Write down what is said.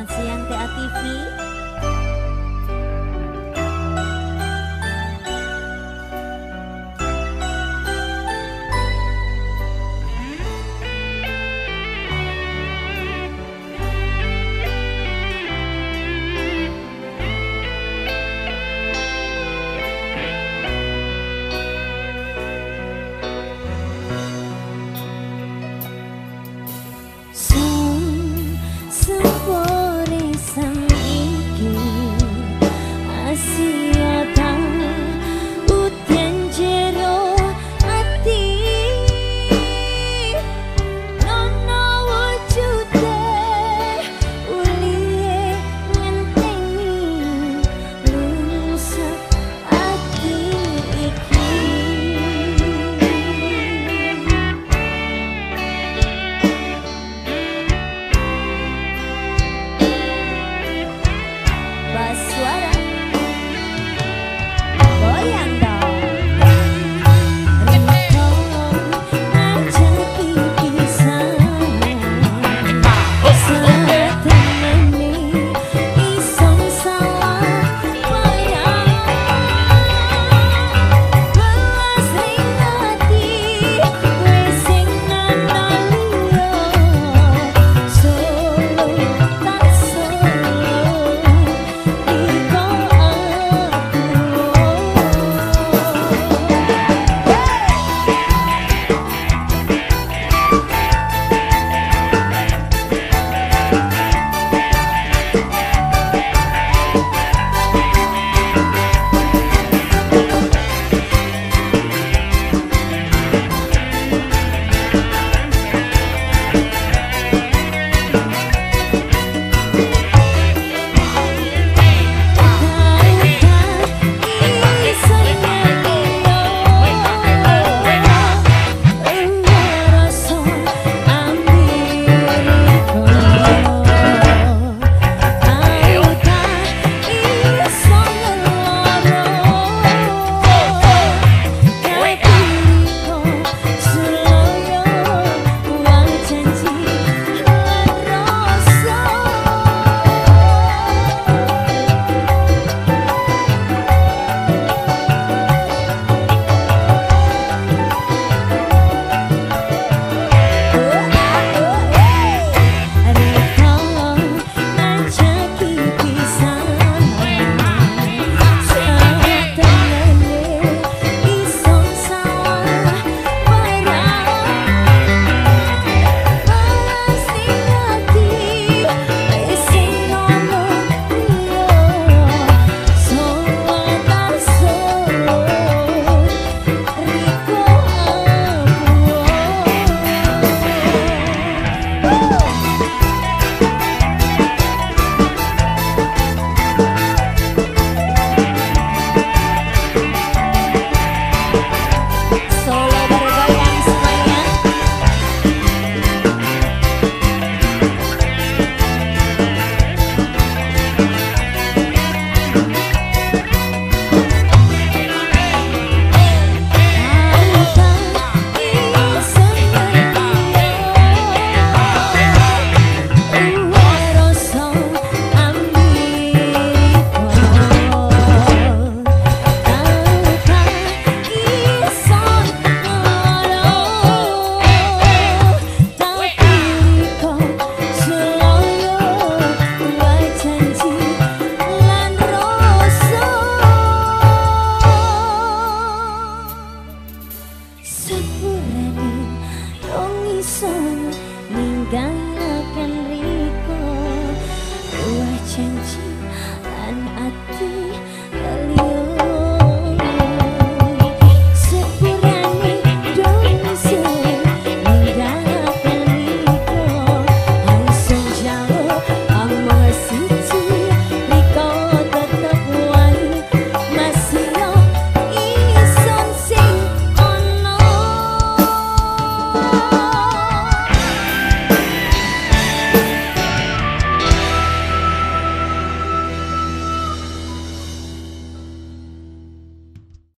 Selamat siang TA TV. was